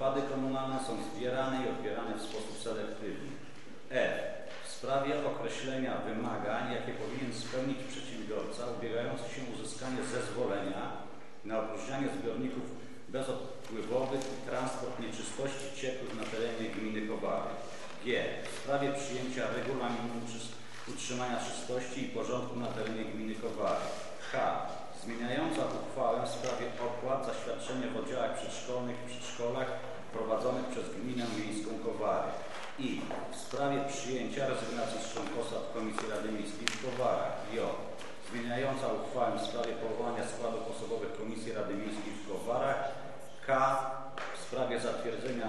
odpady komunalne są zbierane i odbierane w sposób selektywny. E. W sprawie określenia wymagań, jakie powinien spełnić przedsiębiorca ubiegający się uzyskanie zezwolenia na opróżnianie zbiorników bezodpływowych i transport nieczystości ciekłych na terenie gminy Kowary. G. W sprawie przyjęcia regulaminu utrzymania czystości i porządku na terenie gminy Kowary. H zmieniająca uchwałę w sprawie opłat za świadczenie w oddziałach przedszkolnych i przedszkolach prowadzonych przez Gminę Miejską Kowary i w sprawie przyjęcia rezygnacji z członkostwa w Komisji Rady Miejskiej w Kowarach J. Zmieniająca uchwałę w sprawie powołania składów osobowych Komisji Rady Miejskiej w Kowarach K. W sprawie zatwierdzenia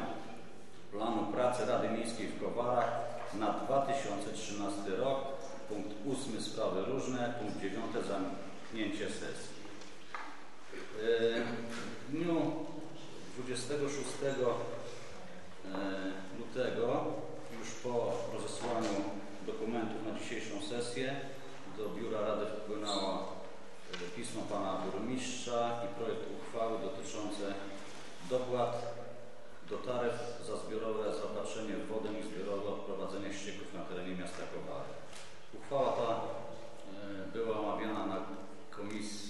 planu pracy Rady Miejskiej w Kowarach na 2013 rok. Punkt 8 sprawy różne. Punkt 9 zamknięcie sesji. W dniu 26 lutego, już po rozesłaniu dokumentów na dzisiejszą sesję, do Biura Rady wpłynęło pismo Pana Burmistrza i projekt uchwały dotyczące dopłat do taryf za zbiorowe zaopatrzenie w wodę i zbiorowe odprowadzenie ścieków na terenie miasta Kowary. Uchwała ta była omawiana na komisji,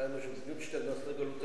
Otrzymałem już w dniu 14 lutego.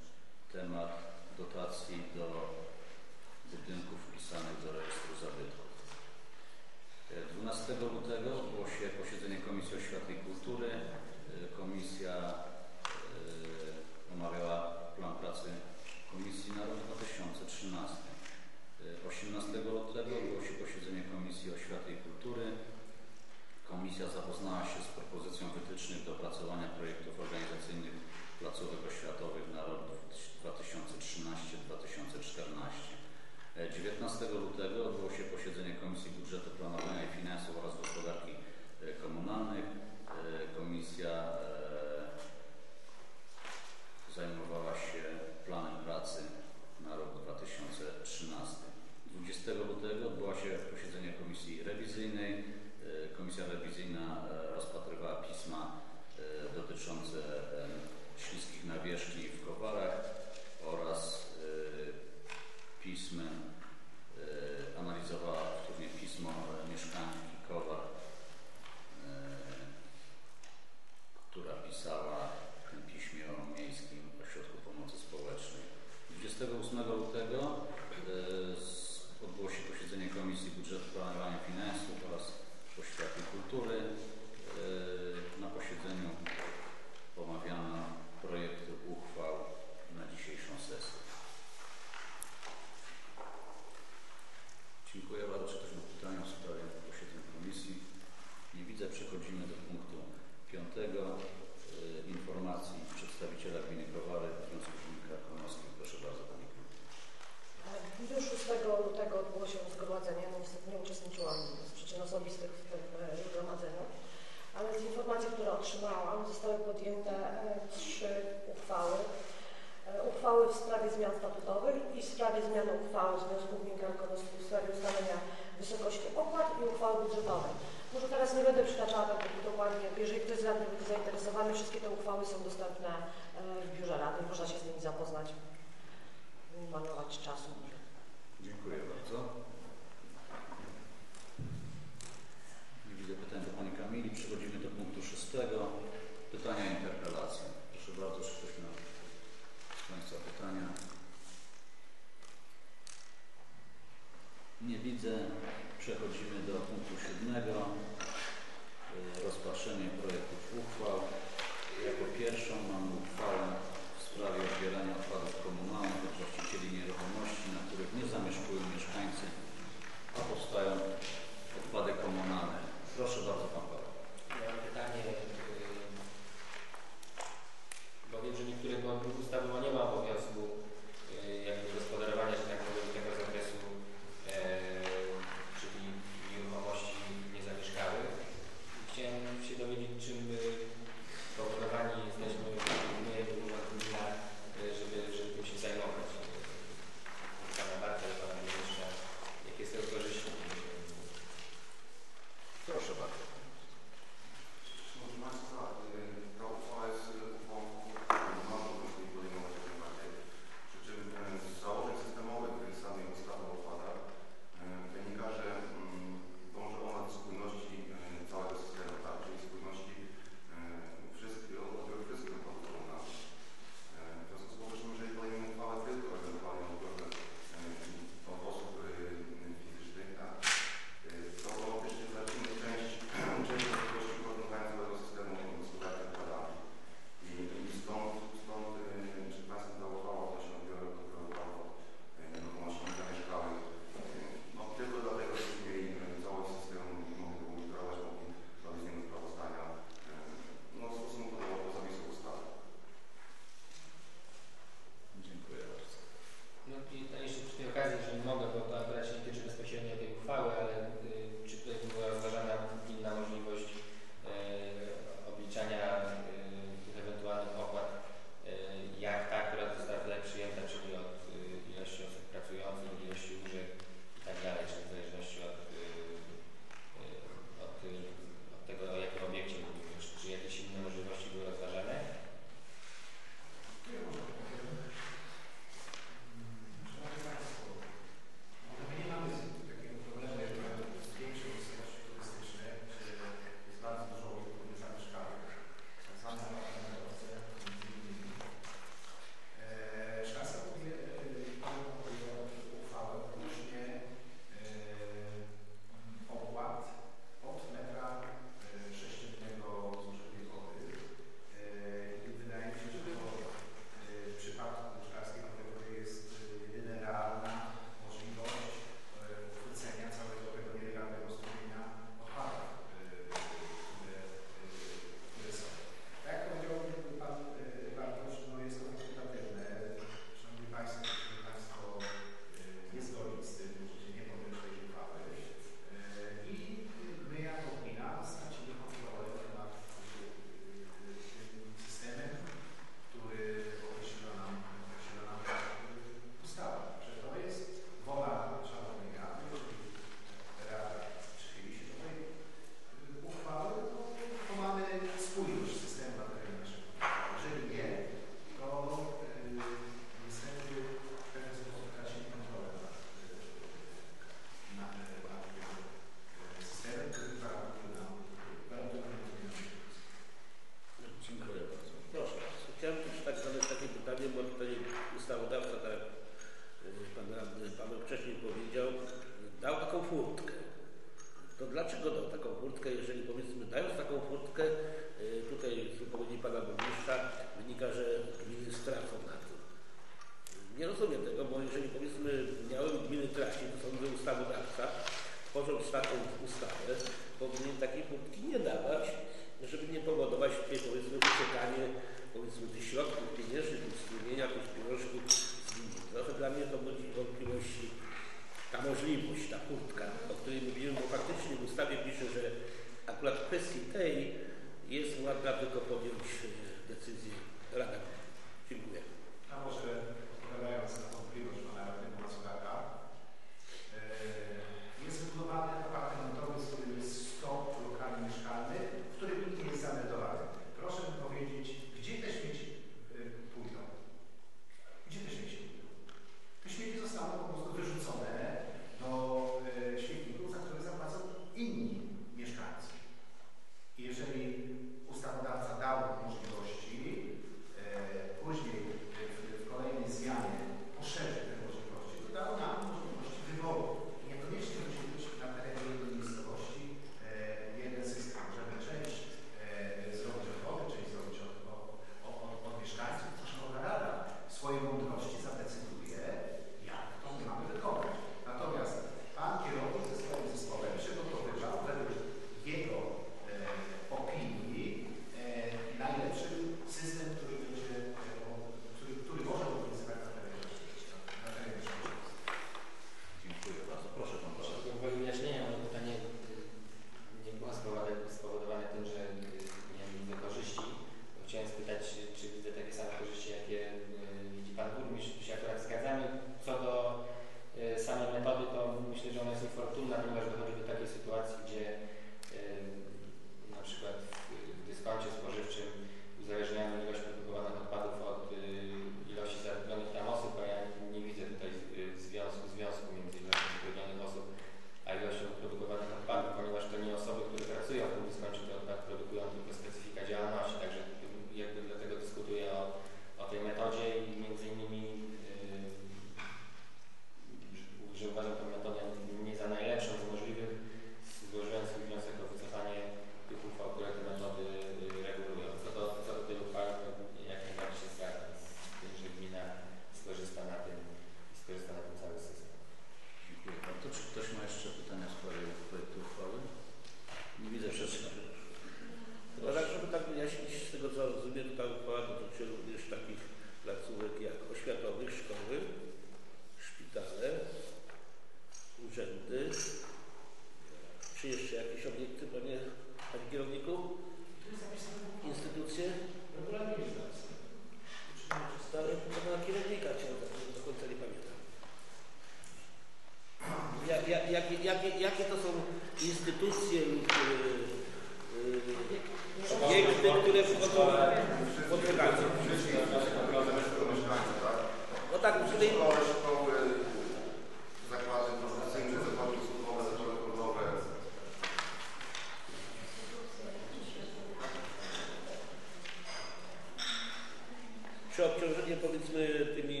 Czy obciążenie powiedzmy tymi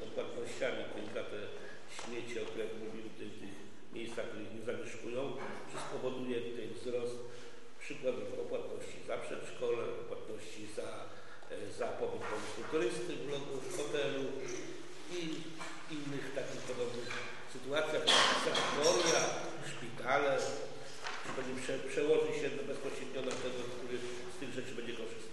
y, odpłatnościami, te śmieci, o których mówił w tych, tych miejscach, których nie zamieszkują, czy spowoduje tutaj wzrost przykładowo opłatności za przedszkole, opłatności za, e, za pobyt kulturysty w logu, w hotelu i innych takich podobnych sytuacjach, sanatoria, szpitale, to przełoży się bezpośrednio na tego, który z tych rzeczy będzie korzystał.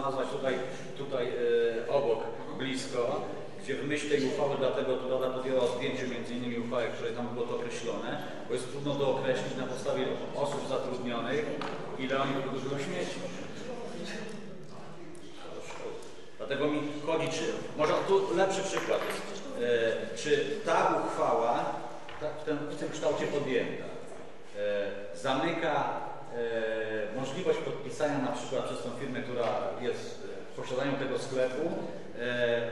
znalazła tutaj, tutaj e, obok, blisko, gdzie w myśl tej uchwały, dlatego tu Rada podjęła zdjęcie między innymi uchwały, w której tam było to określone, bo jest trudno to określić na podstawie osób zatrudnionych, ile oni produkują śmieci. Dlatego mi chodzi, czy, może tu lepszy przykład posiadaniu tego sklepu e,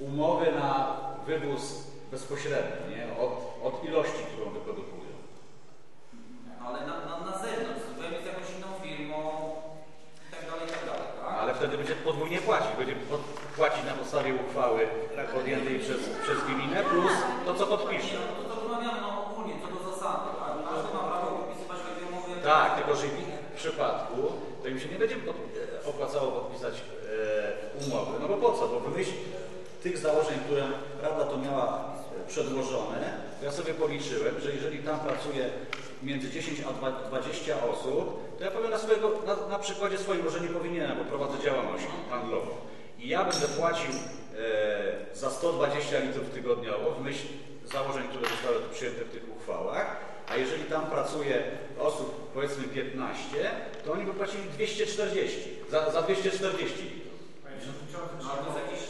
umowy na wywóz bezpośredni, nie? Od, od ilości, którą wyprodukują. Ale na, na, na zewnątrz, zupełnie z jakąś inną firmą i tak dalej, tak dalej, tak? Ale wtedy będzie podwójnie płacić, będzie pod, płacić na podstawie uchwały podjętej przez, przez gminę plus to, co podpisze. No to rozmawiamy no, ogólnie, co do zasady, tak? No, każdy ma prawo podpisywać takie umowy. Tak, tylko że w przypadku to im się nie będzie e, opłacało podpisać umowy. No bo po co? Bo wyjść tych założeń, które Rada to miała e, przedłożone, ja sobie policzyłem, że jeżeli tam pracuje między 10 a 20 osób, to ja powiem na, swojego, na, na przykładzie swoim, że nie powinienem, bo prowadzę działalność handlową. I ja będę płacił e, za 120 litrów tygodniowo w myśl założeń, które zostały przyjęte w tych uchwałach, a jeżeli tam pracuje osób powiedzmy 15, to oni by płacili 240, za, za 240 litrów. Nós temos aqui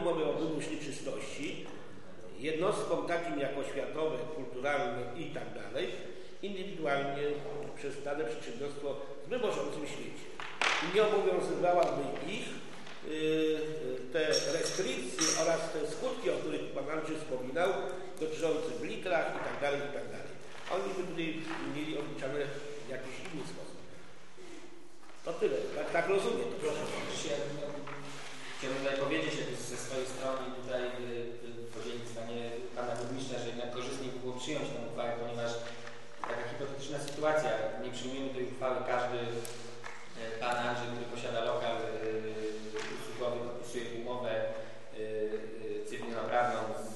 zanim mowy o wybuchu nieczystości, jednostkom takim jak oświatowe, kulturalne i tak dalej, indywidualnie przez dane przedsiębiorstwo w wyborzącym świecie. I nie obowiązywałaby ich y, te restrykcje oraz te skutki, o których Pan Andrzej wspominał, dotyczące w litrach i tak dalej, i tak dalej. Oni by tutaj mieli obliczane w jakiś inny sposób. To tyle. Tak, tak rozumiem. Proszę. Chciałbym tutaj powiedzieć ze swojej strony tutaj y, y, podzielić z Pana Burmistrza, że jednak korzystniej było przyjąć tę uchwałę, ponieważ taka hipotetyczna sytuacja, nie przyjmujemy tej uchwały każdy y, Pan Andrzej, który posiada lokal usługowy, podpisuje umowę cywilno-prawną z,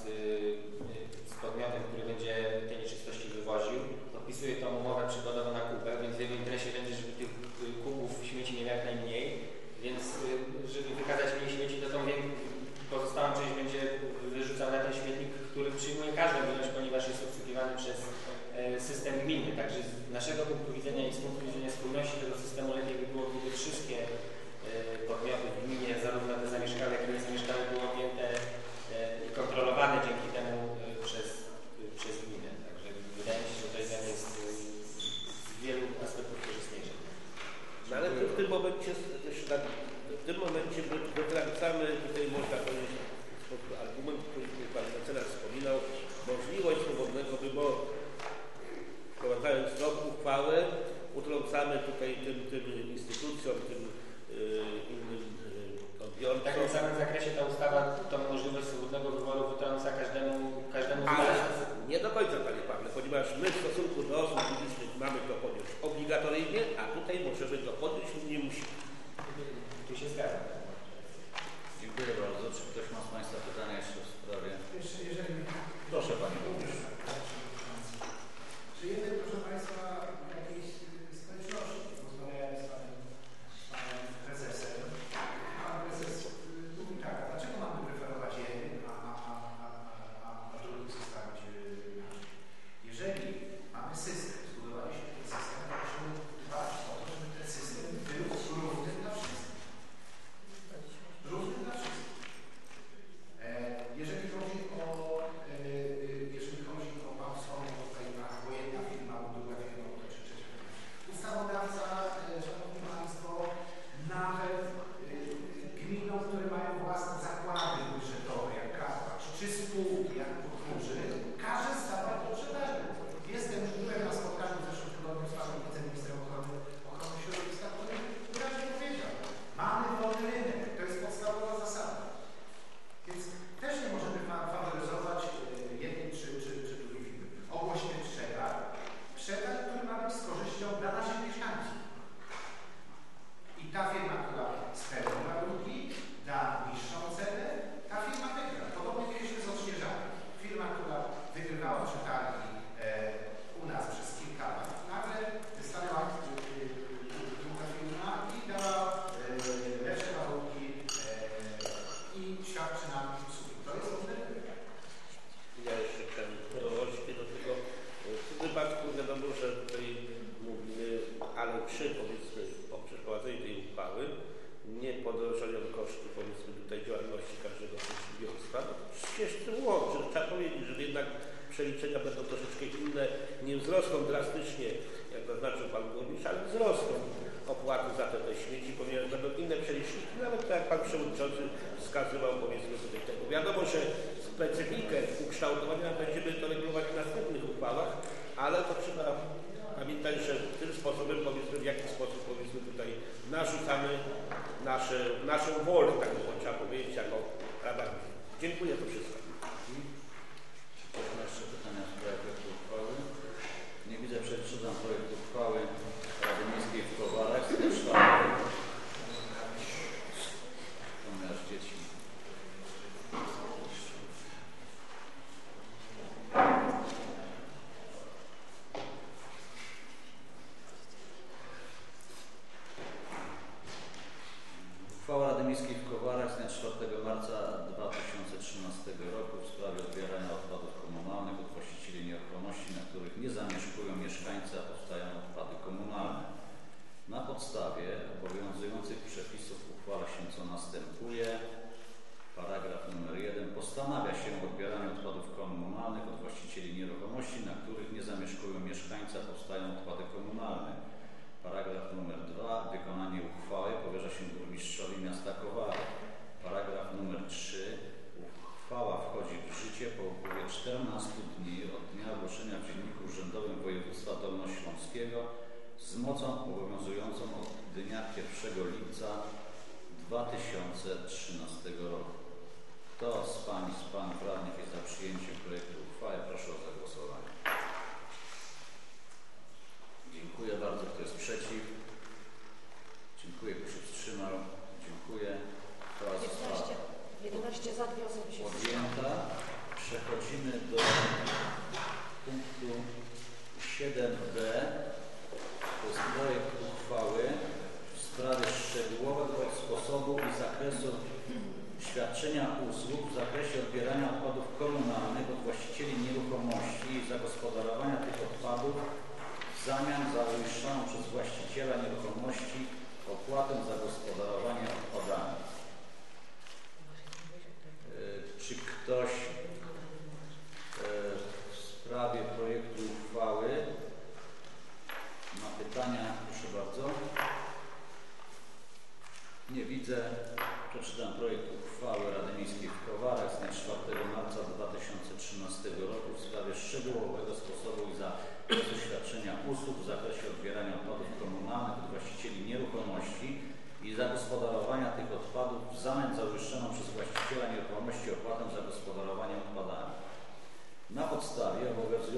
z podmiotem, który będzie te nieczystości wywoził, podpisuje tą umowę przykładowo na obsługuje każdą ilość, ponieważ jest obsługiwany przez e, system gminy. Także z naszego punktu widzenia i z punktu widzenia spójności tego systemu lepiej by było, gdyby wszystkie e, podmioty w gminie, zarówno te pomagamy tutaj tym, tym instytucjom, tym y, innym y, odbiorcom. Tak, w samym zakresie ta ustawa tą możliwość swobodnego wyboru wytrąca każdemu, każdemu Ale nie do końca, panie Pawle, ponieważ my w stosunku do osób publicznych mamy to podjąć obligatoryjnie, a tutaj możemy to podjąć, nie musimy. Tu się zgadzam. Dziękuję bardzo. ukształtowania, będziemy to regulować w następnych uchwałach, ale to trzeba pamiętać, że tym sposobem powiedzmy, w jaki sposób powiedzmy tutaj narzucamy nasze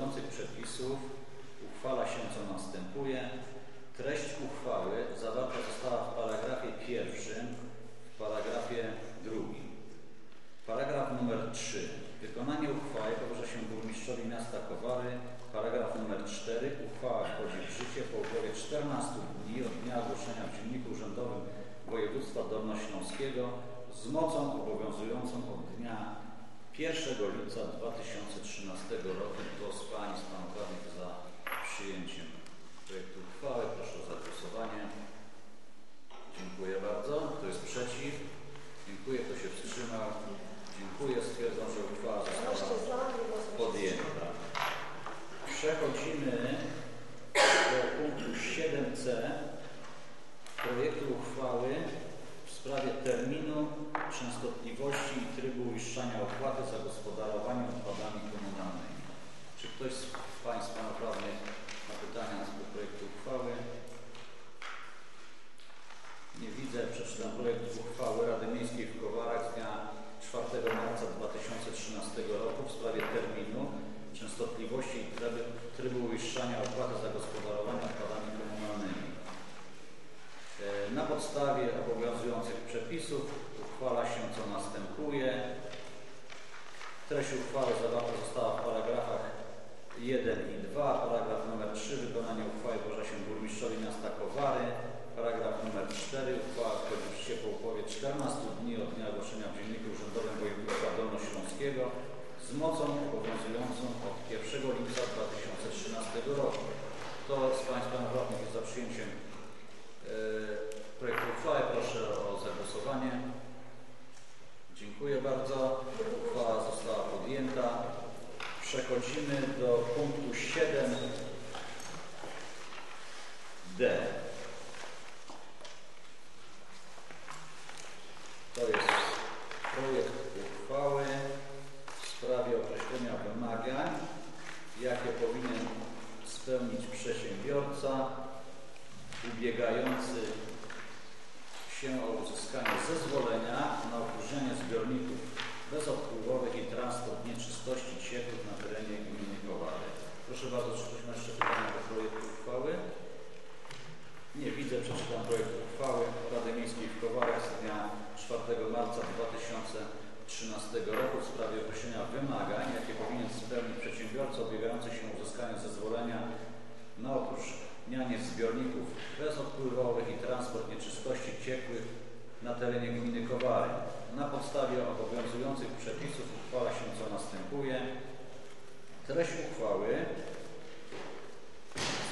obowiązujących przepisów uchwala się co następuje. Treść uchwały zawarta została w paragrafie pierwszym, w paragrafie drugim. Paragraf numer 3. Wykonanie uchwały powierza się burmistrzowi miasta Kowary. Paragraf numer 4. Uchwała wchodzi w życie po upływie 14 dni od dnia ogłoszenia w Dzienniku Urzędowym Województwa Dolnośląskiego z mocą obowiązującą od dnia 1 lipca 2013 roku. Kto z Pań i z Panów Radnych za przyjęciem projektu uchwały? Proszę o zagłosowanie. Dziękuję bardzo. Kto jest przeciw? Dziękuję. Kto się wstrzymał? Dziękuję. Stwierdzam, że uchwała 11 została podjęta. Przechodzimy do punktu 7c projektu uchwały w sprawie terminu, częstotliwości i trybu uiszczania opłaty za gospodarowanie odpadami komunalnymi. Czy ktoś z Państwa naprawdę ma pytania co do projektu uchwały? Nie widzę. Przeczytam projekt uchwały Rady Miejskiej w Kowarach z dnia 4 marca 2013 roku w sprawie terminu, częstotliwości i trybu, trybu uiszczania opłaty za gospodarowanie odpadami komunalnymi. E, Na podstawie obowiązujących przepisów uchwala się co następuje. Treść uchwały zawarta została w paragrafach 1 i 2. Paragraf numer 3. Wykonanie uchwały powierza się burmistrzowi miasta Kowary. Paragraf numer 4. Uchwała wchodzi w życie po upływie 14 dni od dnia ogłoszenia w Dzienniku Urzędowym Województwa Dolnośląskiego z mocą obowiązującą od 1 lipca 2013 roku. Kto z Państwa radnych jest za przyjęciem e, projektu uchwały? Proszę o zagłosowanie. Dziękuję bardzo. Uchwała została podjęta. Przechodzimy do punktu 7d. To jest projekt uchwały w sprawie określenia wymagań, jakie powinien spełnić przedsiębiorca ubiegający się o uzyskanie zezwolenia na opróżnianie zbiorników bezodpływowych i transport nieczystości ciekłych na terenie gminy Kowary. Proszę bardzo, czy ktoś ma jeszcze pytania do projektu uchwały? Nie widzę. Przeczytam projekt uchwały Rady Miejskiej w Kowarach z dnia 4 marca 2013 roku w sprawie określenia wymagań, jakie powinien spełnić przedsiębiorca ubiegający się o uzyskanie zezwolenia na opróżnianie zbiorników bezodpływowych i transport nieczystości ciekłych na terenie gminy Kowary. Na podstawie obowiązujących przepisów uchwala się co następuje. Treść uchwały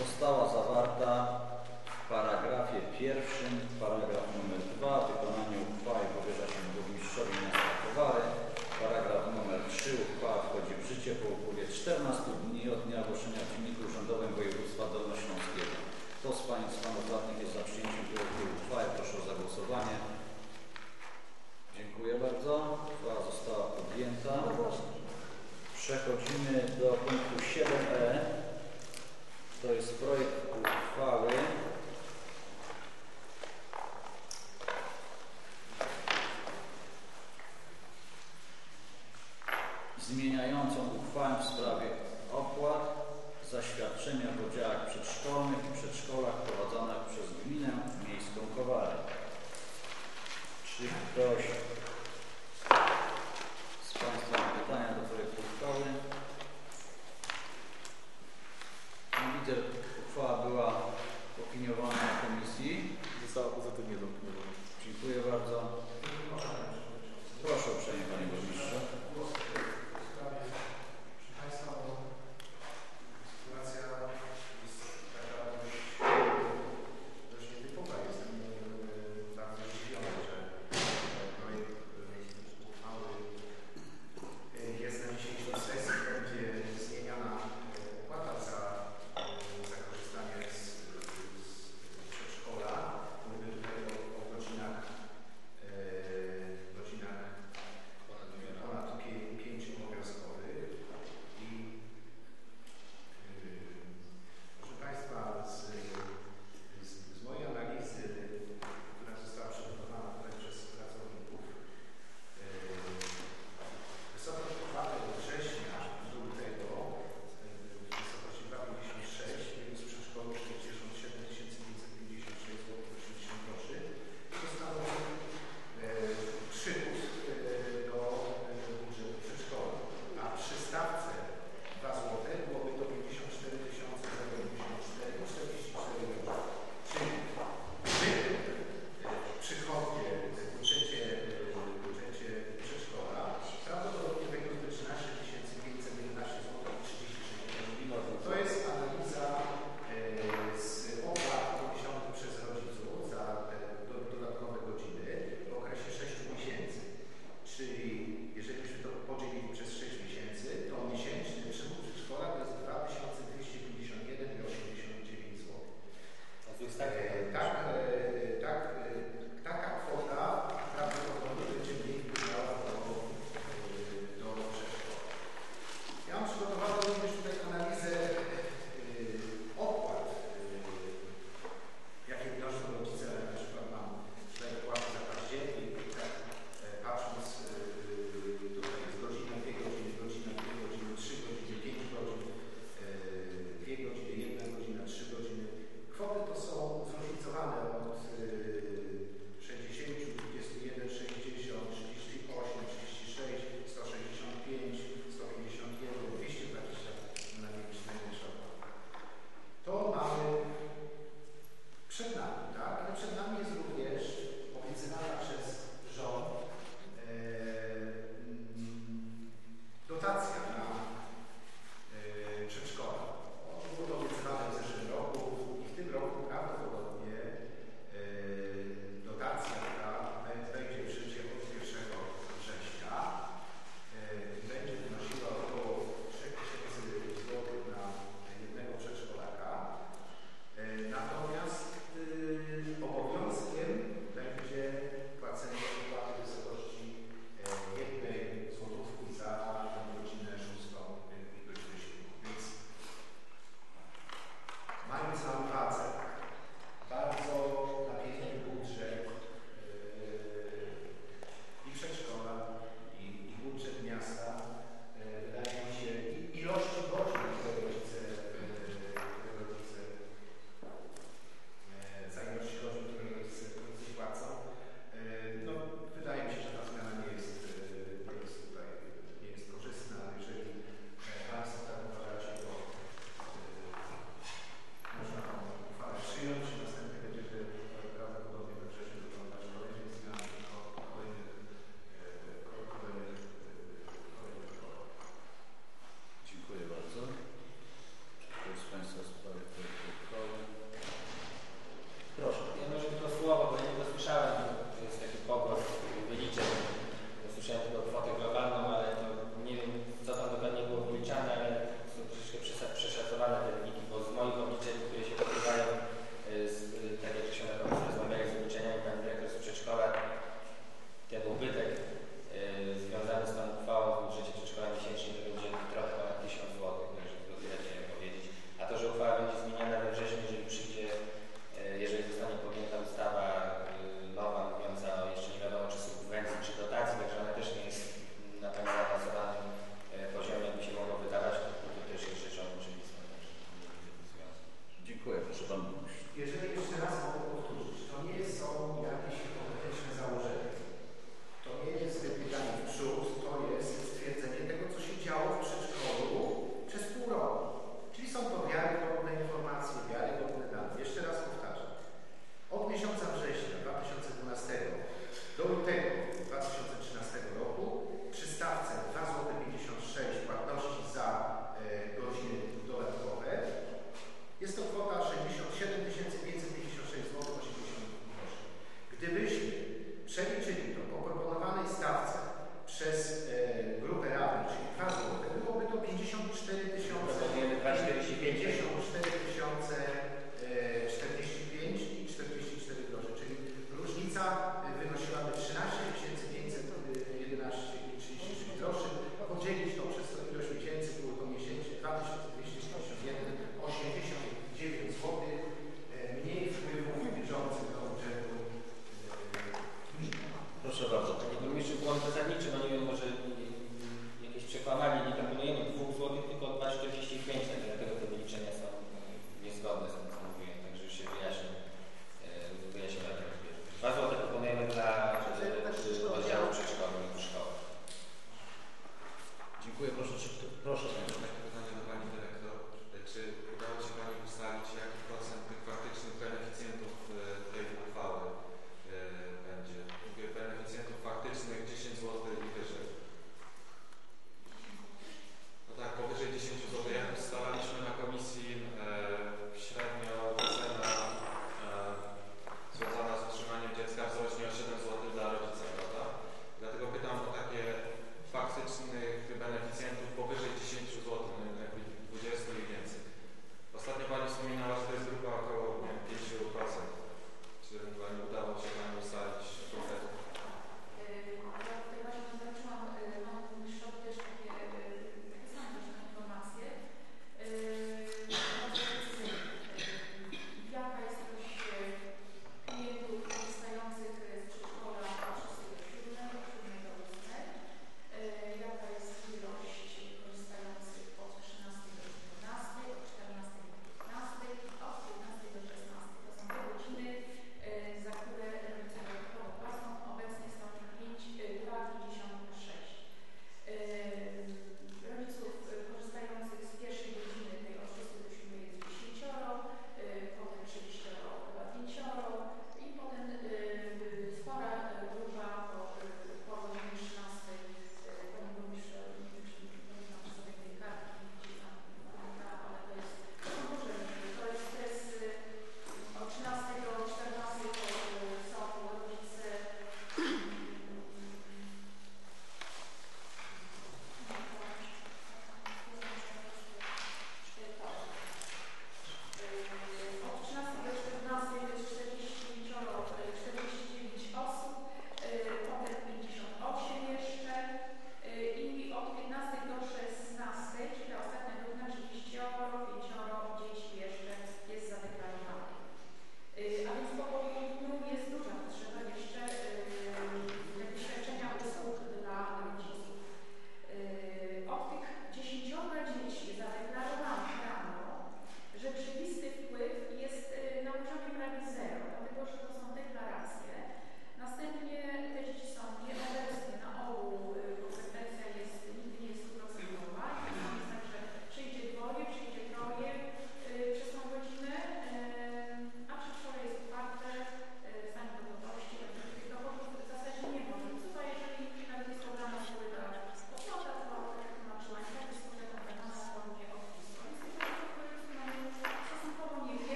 została zawarta w paragrafie pierwszym, paragraf numer 2, wykonanie uchwały powierza się burmistrzowi miasta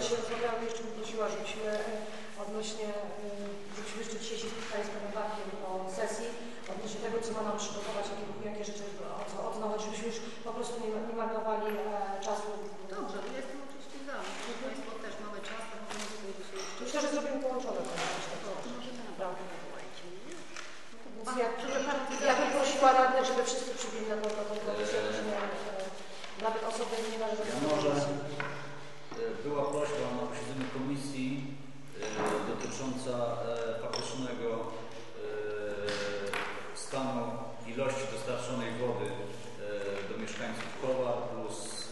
dzisiaj rozmawiałam, jeszcze bym prosiła, żebyśmy e, odnośnie, e, żebyśmy jeszcze dzisiaj się spotkali z panem Bartkiem po sesji, odnośnie tego, co ma nam przygotować, jakie, jakie rzeczy o co odznawać, żebyśmy już po prostu nie, nie marnowali e, czasu. Dobrze, ja jestem oczywiście za. Państwo też mamy czas, to możemy tutaj dzisiaj jeszcze... Myślę, że zrobimy połączone to jakoś tak. Prawda. Więc ja, ja bym prosiła radnych, żeby wszyscy przybyli na tą, komisję, e, nawet osoby nie należące do może komisji. e, była prośba na posiedzeniu komisji e, dotycząca e, faktycznego e, stanu ilości dostarczonej wody e, do mieszkańców Kowar plus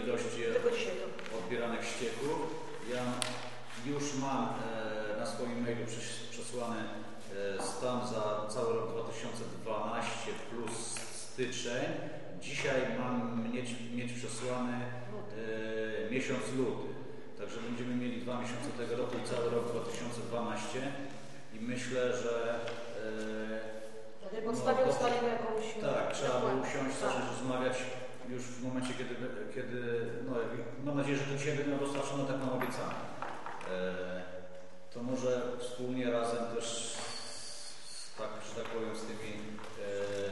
e, ilości odbieranych ścieków. Ja już mam na swoim mailu przes- przesłany stan za cały rok 2012 plus styczeń. Dzisiaj mam mieć, mieć przesłany miesiąc luty. Także będziemy mieli dwa miesiące tego roku i cały rok 2012 i myślę, że e, Na tej podstawie No, ustalimy jakąś... tak, trzeba by usiąść, Tak. zacząć rozmawiać już w momencie, kiedy, kiedy no, mam nadzieję, że to dzisiaj będzie dostarczone, tak mam obiecane. E, to może wspólnie razem też z, tak, że tak powiem, z tymi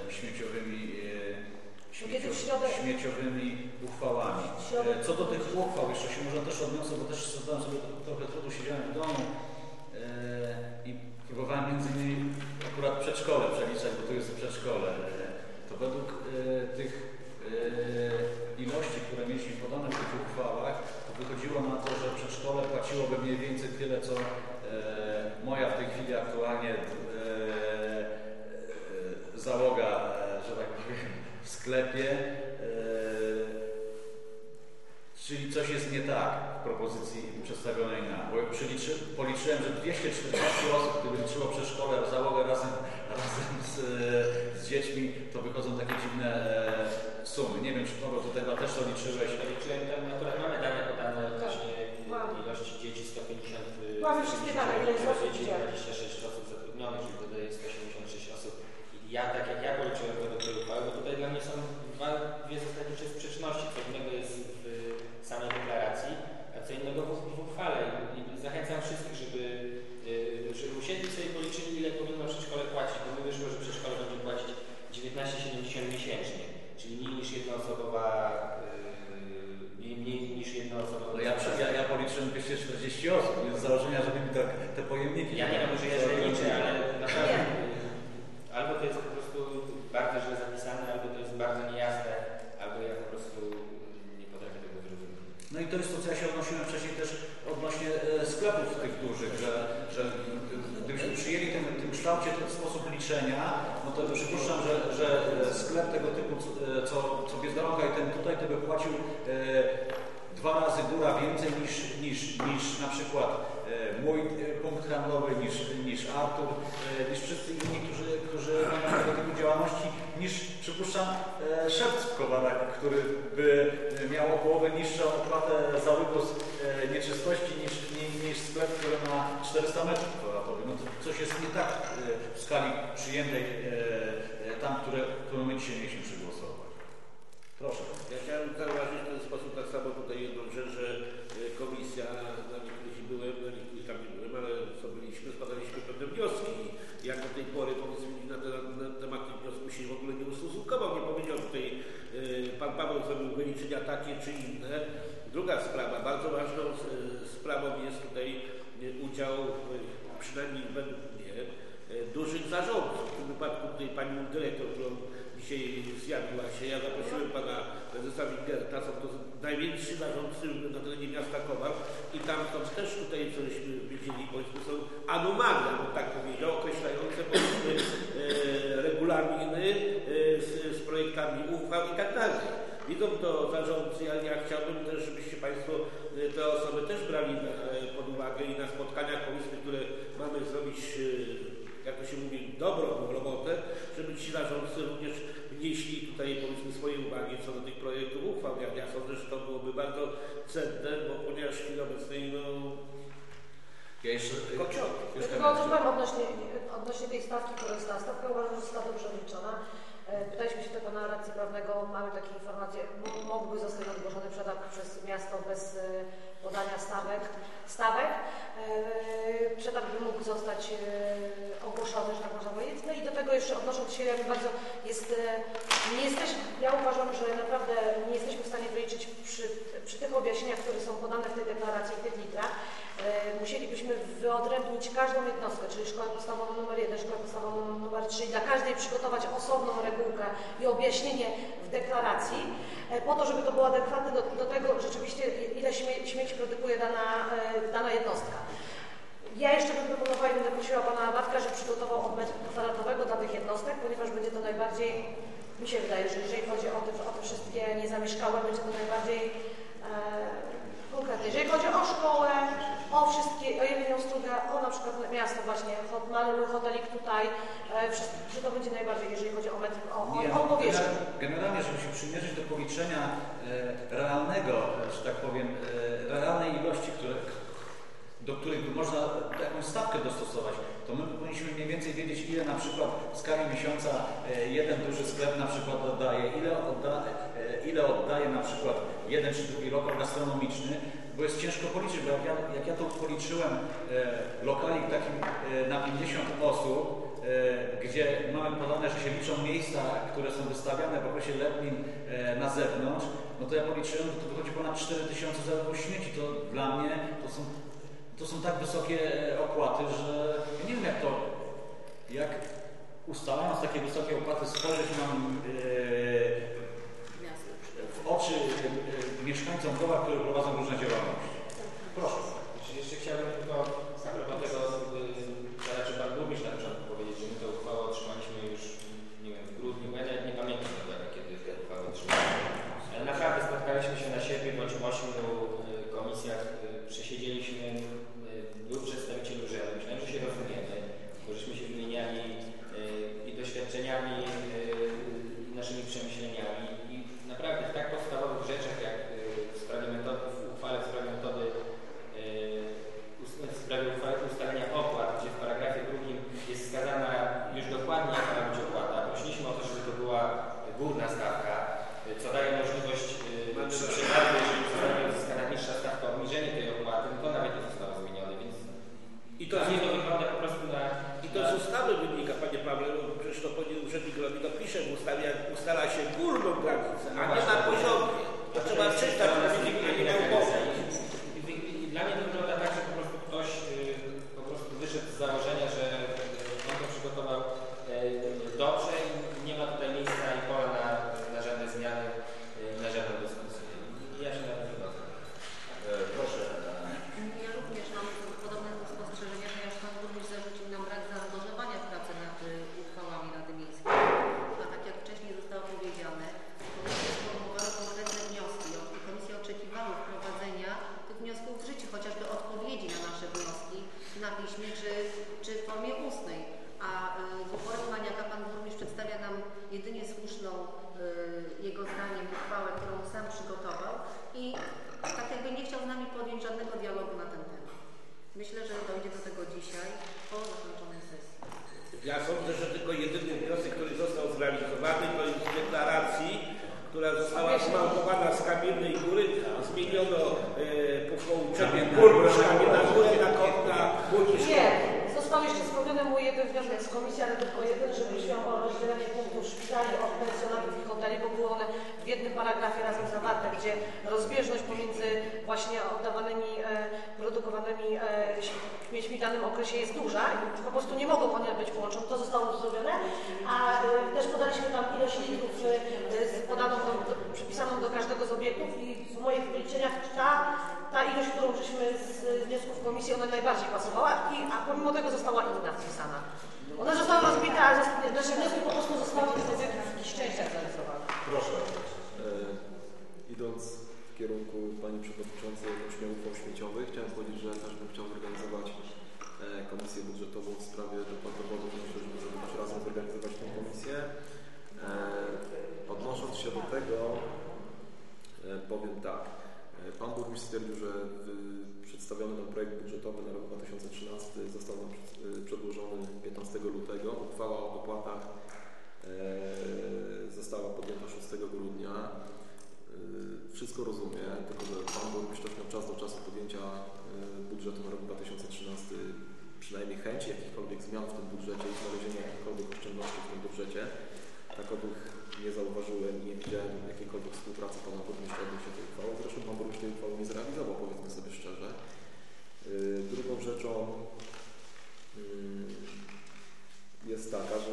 e, śmieciowymi, e, Kiedy w śmiecio, śmieciowymi uchwałami. E, co do tych uchwał, jeszcze się może też odniosę, bo też zadałem sobie trochę trudu, siedziałem w domu e, i próbowałem między innymi akurat przedszkole przeliczać, bo to jest przedszkole. E, to według tych ilości, które mieliśmy podane w tych uchwałach, to wychodziło na to, że przedszkole płaciłoby mniej więcej tyle, co moja w tej chwili aktualnie załoga, że tak powiem, w sklepie czyli coś jest nie tak w propozycji przedstawionej nam. Bo przeliczy, policzyłem, że 240 osób, gdyby liczyło przedszkole, załogę razem, razem z, z dziećmi, to wychodzą takie dziwne e, sumy. Nie wiem, czy Paweł tutaj chyba też to liczyłeś. Liczyłem tam, akurat mamy dane podane odnośnie Mamy. ilości dzieci 150 Mamy wszystkie dane, ile jest osób, gdzie. 26 osób zatrudnionych, czyli dodaje 176 osób. I ja, tak jak ja policzyłem tej uchwały, bo tutaj dla mnie są dwa, dwie zasadnicze sprzeczności. Co innego jest w samej deklaracji, a co innego w, w uchwale. I, I zachęcam wszystkich, żeby, yy, żeby usiedli sobie i policzyli, ile powinno przedszkole płacić, bo mi wyszło, że przedszkole będzie płacić 19,70 miesięcznie, czyli mniej niż jednoosobowa, yy, mniej, mniej niż jednoosobowa. No ja, przy- ja, ja policzyłem 240 osób, nie z założenia, żeby mi tak, te pojemniki... Ja nie wiem, może ja źle liczę, ale naprawdę y, albo to jest po prostu bardzo źle zapisane, albo to jest bardzo niejasne, albo ja po prostu y, nie potrafię tego zrozumieć. No i to jest to, co ja się odnosiłem wcześniej też odnośnie e, sklepów tych dużych, że, że gdybyśmy przyjęli ten, w tym kształcie ten sposób liczenia, no to przypuszczam, że, że e, sklep tego typu, co, e, co, co Biezdaronka i ten tutaj, to by płacił e, dwa razy góra więcej niż, niż, niż na przykład e, mój e, punkt handlowy, niż, niż Artur, e, niż wszyscy inni, którzy, którzy mają tego typu działalności, niż przypuszczam e, szewc w Kowarach, który by miał o połowę niższą opłatę za wywóz e, nieczystości niż, niż, niż sklep, który ma 400 metrów kwadratowych. No to coś jest nie tak e, w skali przyjętej e, e, tam, które, którą my dzisiaj mieliśmy przegłosować. Proszę. Zauważyć w ten sposób tak samo tutaj jedną rzecz, że e, komisja, na niektórych byłem, na niektórych tam nie byłem, ale co byliśmy, składaliśmy pewne wnioski. Jak do tej pory powiedzmy na, na temat tych wniosków się w ogóle nie ustosunkował, nie powiedział tutaj e, pan Paweł zrobił wyliczenia takie czy inne. Druga sprawa, bardzo ważną e, sprawą jest tutaj udział, przynajmniej według mnie, dużych zarządców. W tym wypadku tutaj pani dyrektor, którą dzisiaj zjawiła się. Ja zaprosiłem pana prezesa Wingerta, są to najwięksi zarządcy na terenie miasta Kowal i tam są też tutaj, cośmy widzieli, powiedzmy są anomalie, bym tak powiedział, określające powiedzmy e, regulaminy e, z, z projektami uchwał i tak dalej. Widzą to zarządcy, ale ja chciałbym też, żebyście Państwo e, te osoby też brali na, e, pod uwagę i na spotkaniach, powiedzmy, które mamy zrobić e, jak to się mówi, dobrą robotę, żeby ci zarządcy również wnieśli tutaj powiedzmy swoje uwagi co do tych projektów uchwał. Ja, ja sądzę, że to byłoby bardzo cenne, bo ponieważ w chwili obecnej no, Ja jeszcze... kocioł. Już Tylko odnośnie, odnośnie tej stawki, która jest ta stawka, uważam, że została dobrze obliczona. E, Pytaliśmy się tego na radcy prawnego, mamy takie informacje, mógłby zostać ogłoszony przetarg przez miasto bez e, podania stawek. stawek. Przetarg by mógł zostać e, ogłoszony, że tak można powiedzieć. No i do tego jeszcze odnosząc się, jak bardzo jest, e, nie jesteśmy, ja uważam, że naprawdę nie jesteśmy w stanie wyliczyć przy, przy tych objaśnieniach, które są podane w tej deklaracji, w tych litrach, musielibyśmy wyodrębnić każdą jednostkę, czyli szkołę podstawową numer 1, szkołę podstawową numer 3 i dla każdej przygotować osobną regułkę i objaśnienie w deklaracji, e, po to, żeby to było adekwatne do, do tego rzeczywiście, ile śmie, śmieci produkuje dana, e, dana jednostka. Ja jeszcze bym proponowała i będę prosiła Pana Bartka, żeby przygotował od metru kwadratowego dla tych jednostek, ponieważ będzie to najbardziej, mi się wydaje, że jeżeli chodzi o te, o te wszystkie niezamieszkałe, będzie to najbardziej e, konkretne. Jeżeli chodzi o szkołę, o wszystkie, o jedną strugę, o na przykład miasto właśnie, hot, mały hotelik tutaj, e, wszystko, że to będzie najbardziej, jeżeli chodzi o metr, o, Nie, o, o powierzchnię. generalnie- żeby się przymierzyć do policzenia e, realnego, że tak powiem, e, realnej ilości, które, do których by można jakąś stawkę dostosować, to my powinniśmy mniej więcej wiedzieć, ile na przykład w skali miesiąca e, jeden duży sklep na przykład oddaje, ile, odda, e, ile oddaje na przykład jeden czy drugi lokal gastronomiczny, bo jest ciężko policzyć, bo jak ja, jak ja to policzyłem e, lokalik takim e, na 50 osób, e, gdzie mamy podane, że się liczą miejsca, które są wystawiane w okresie letnim e, na zewnątrz, no to ja policzyłem, że to wychodzi ponad 4000 za śmieci. To dla mnie to są, to są tak wysokie e, opłaty, że ja nie wiem jak to, jak ustalając takie wysokie opłaty spojrzeć mam e, oczy e, e, mieszkańcom Gowa, które prowadzą różne działalności. Proszę. Jeszcze chciałbym tylko z tego, e, co raczej Pan Burmistrz na początku powiedzieć, że my tę uchwałę otrzymaliśmy już, nie wiem, w grudniu, ja nawet nie pamiętam dokładnie, kiedy tę uchwałę otrzymaliśmy. Ale naprawdę spotkaliśmy się na siebie, bądź w ośmiu komisjach przesiedzieliśmy, był przedstawiciel urzędu, myślałem, że się rozumiemy, bo żeśmy się wymieniali i doświadczeniami, i naszymi przemyśleniami. daje możliwość y, przy tak. przypadku, jeżeli zostanie niższa stawka obniżenie tej opłaty, to nawet nie zostało zmienione, więc i to, tak, z, to wygląda po prostu na... I to z ustawy wynika, panie Pawle, bo przecież to urzędnik robi, to pisze w ustawie, ustala się górną granicę, a nie na poziomie. To trzeba przeczytać, a nie na paragrafie razem zawarte, gdzie rozbieżność pomiędzy właśnie oddawanymi, e, produkowanymi e, śmiećmi w danym okresie jest duża i po prostu nie mogą one być połączone. To zostało zrobione, a e, też podaliśmy tam ilość litrów e, z podaną do, do, przypisaną do każdego z obiektów i w moich wyliczeniach ta, ta ilość, którą żeśmy z wniosków komisji, ona najbardziej pasowała, i, a pomimo tego została inna wpisana. One zostały rozbite, a zas- nasze wnioski po prostu zostały z obiektów w jakichś częściach zarysowane. Proszę. E, idąc w kierunku Pani Przewodniczącej odnośnie uchwał śmieciowych, chciałem powiedzieć, że też bym chciał zorganizować e, budżetową w sprawie dopłat do wody. Myślę, że możemy też razem zorganizować tę komisję. E, odnosząc się do tego, e, powiem tak. E, Pan burmistrz stwierdził, że przedstawiony nam projekt budżetowy na rok 2013 został nam przed- przedłożony 15 lutego. Uchwała o dopłatach została podjęta 6 grudnia. Wszystko rozumiem, tylko że Pan Burmistrz miał czas do czasu podjęcia budżetu na rok 2013, przynajmniej chęci jakichkolwiek zmian w tym budżecie i znalezienia jakichkolwiek oszczędności w tym budżecie. Takowych nie zauważyłem i nie widziałem jakiejkolwiek współpracy Pana Burmistrza odnośnie tej uchwały. Zresztą Pan Burmistrz tej uchwały nie zrealizował, powiedzmy sobie szczerze. E, Drugą rzeczą mm, jest taka, że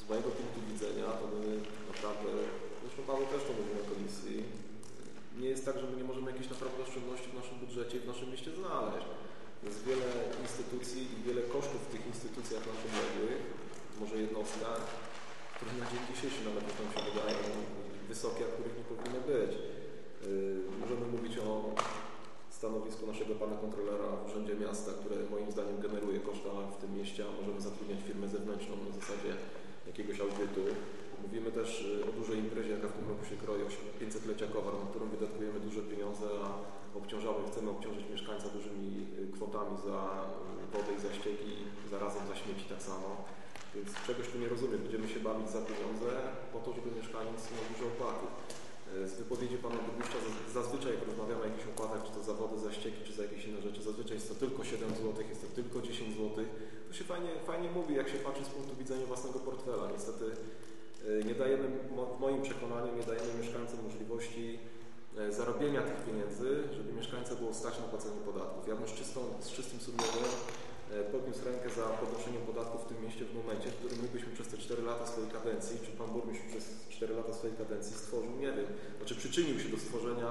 z mojego punktu widzenia to my naprawdę, zresztą Paweł też to mówił na komisji, nie jest tak, że my nie możemy jakiejś naprawdę oszczędności w naszym budżecie i w naszym mieście znaleźć. Jest wiele instytucji i wiele kosztów w tych instytucjach nam podległych, może jednostkach, które na dzień dzisiejszy nawet nam się wydają wysokie, a których nie powinny być. Yy, możemy mówić o stanowisku naszego pana kontrolera w Urzędzie Miasta, które moim zdaniem generuje koszta w tym mieście, a możemy zatrudniać firmę zewnętrzną na zasadzie jakiegoś audytu. Mówimy też y, o dużej imprezie, jaka w tym roku się kroi, o 500-lecia Kowar, na którą wydatkujemy duże pieniądze, a obciążamy, chcemy obciążyć mieszkańca dużymi y, kwotami za y, wodę i za ścieki, zarazem za śmieci tak samo. Więc czegoś tu nie rozumiem. Będziemy się bawić za pieniądze po to, żeby mieszkaniec miał duże opłaty. Y, Z wypowiedzi pana burmistrza zaz- zazwyczaj jak rozmawiamy o jakichś opłatach, czy to za wodę, za ścieki, czy za jakieś inne rzeczy, zazwyczaj jest to tylko 7 zł, jest to tylko 10 zł. To się fajnie, fajnie mówi, jak się patrzy z punktu widzenia własnego portfela. Niestety nie dajemy, moim przekonaniu, nie dajemy mieszkańcom możliwości zarobienia tych pieniędzy, żeby mieszkańca było stać na płacenie podatków. Ja bym z, czystą, z czystym sumieniem y, podniósł rękę za podnoszeniem podatków w tym mieście w momencie, w którym my byśmy przez te 4 lata swojej kadencji, czy pan burmistrz przez 4 lata swojej kadencji stworzył, nie wiem, znaczy przyczynił się do stworzenia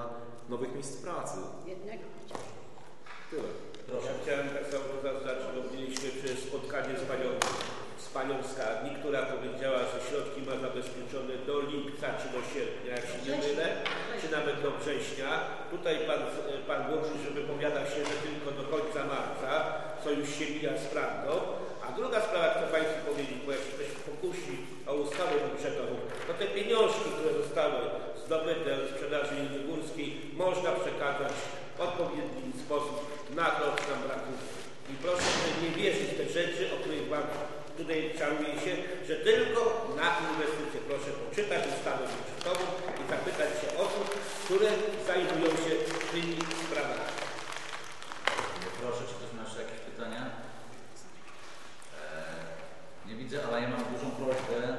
nowych miejsc pracy. Jednego. Tyle. Ja chciałem tak samo zaznaczyć, bo mieliśmy przecież spotkanie z panią, z panią Skarbni, która powiedziała, że środki ma zabezpieczone do lipca czy do sierpnia, jak się nie mylę, nawet do września. Tutaj pan, pan burmistrz wypowiada się, że tylko do końca marca, co już się mija z prawdą. A druga sprawa, chcę Państwu powiedzieć, bo jak ktoś pokusi o ustawę budżetową, to te pieniążki, które zostały zdobyte ze sprzedaży linii górskiej, można przekazać w odpowiedni sposób na to, co nam brakuje. I proszę nie wierzyć w te rzeczy, o których Wam tutaj czaruje się, że tylko na inwestycje. Proszę poczytać ustawę budżetową które zajmują się tymi sprawami. Proszę, czy ktoś ma jeszcze jakieś pytania? E, nie widzę, ale ja mam dużą prośbę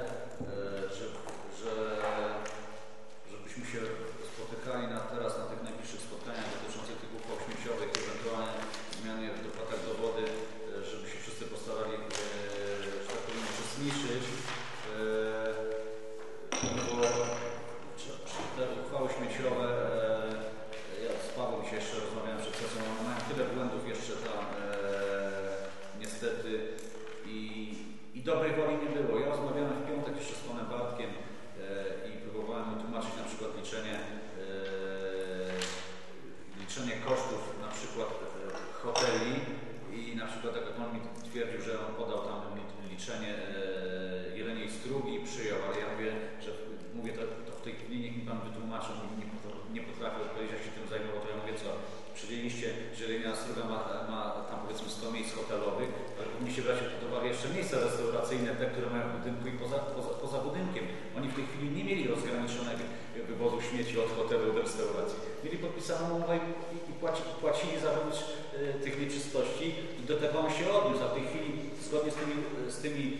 nie odniósł, a w tej chwili zgodnie z tymi, z tymi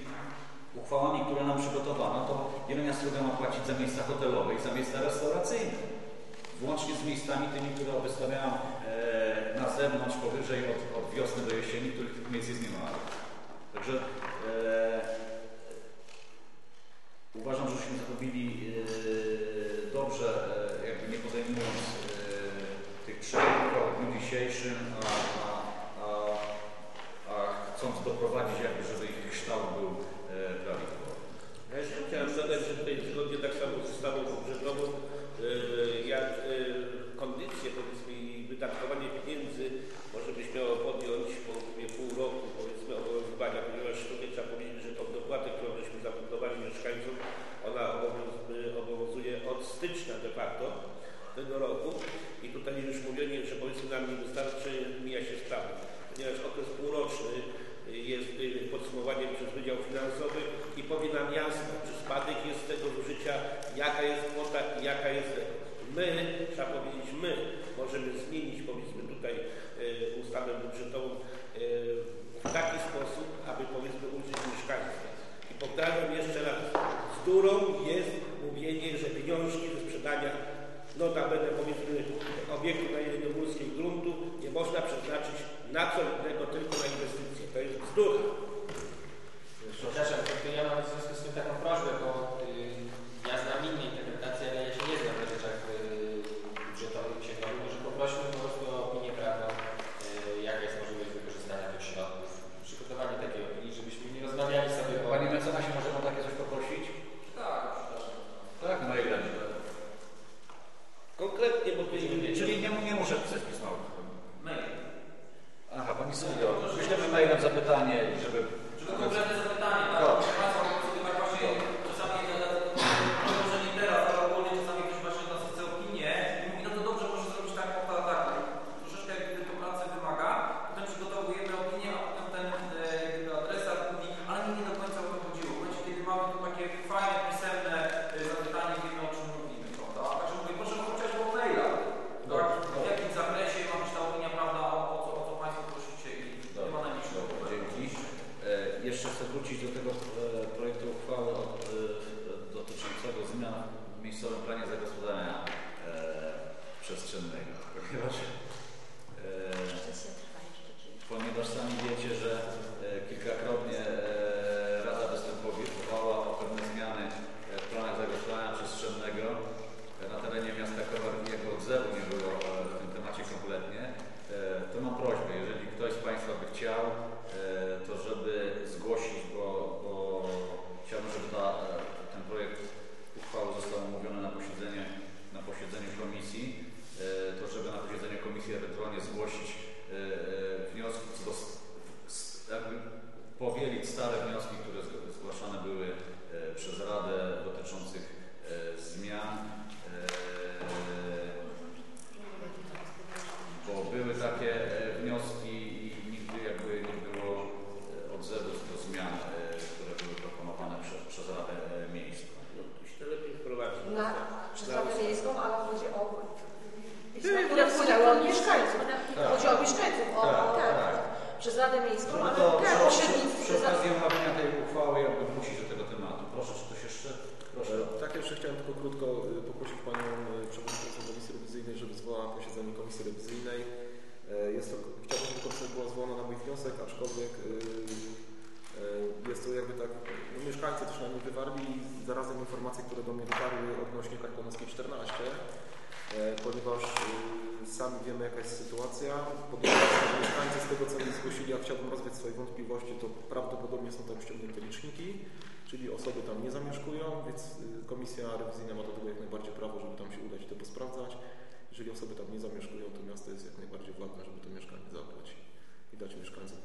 uchwałami, które nam przygotowano, to Jelenia Struga ma płacić za miejsca hotelowe i za miejsca restauracyjne. Włącznie z miejscami tymi, które wystawiałam e, na zewnątrz, powyżej od, od, wiosny do jesieni, których tych miejsc jest nie. Także e, uważam, żeśmy zrobili e, dobrze, e, jakby nie podejmując e, tych przejaw w dniu dzisiejszym, a, chcąc doprowadzić jakoś, żeby ich kształt był e, prawidłowy. Ja jeszcze chciałem dodać, że tutaj zgodnie tak samo z ustawą budżetową, e, jak e, kondycję powiedzmy i wydatkowanie pieniędzy może byś miało podjąć po pół roku powiedzmy obowiązywania, ponieważ tutaj trzeba powiedzieć, że tą dopłatę, którą żeśmy zafundowali mieszkańcom, ona obowiązuje od stycznia de facto tego roku i tutaj już mówienie, że powiedzmy nam nie wystarczy, mija się z prawdą ponieważ okres półroczny jest y, podsumowaniem przez Wydział Finansowy i powie nam jasno, czy spadek jest z tego zużycia, jaka jest kwota i jaka jest. My, trzeba powiedzieć my, możemy zmienić powiedzmy tutaj y, ustawę budżetową y, w taki sposób, aby powiedzmy ulżyć mieszkańcom. I powtarzam jeszcze raz, którą jest mówienie, że pieniążki ze sprzedania notabene powiedzmy obiektu na jedynie górskiej gruntu nie można przeznaczyć na co innego, tylko na inwestycje ducha. Przepraszam, ja mam w związku z tym taką prośbę, bo que a União wniosek, aczkolwiek y, y, jest to jakby tak, no mieszkańcy też na mnie wywarli zarazem informacje, które do mnie wywarły odnośnie Karkonoskiej 14, y, ponieważ sami wiemy jaka jest sytuacja. Podjęli mieszkańcy z tego co mi zgłosili, ja chciałbym rozwiać swoje wątpliwości, to prawdopodobnie są tam ściągnięte liczniki, czyli osoby tam nie zamieszkują, więc komisja rewizyjna ma do tego jak najbardziej prawo, żeby tam się udać i to posprawdzać. Jeżeli osoby tam nie zamieszkują, to miasto jest jak najbardziej władne, żeby dać mieszkańcom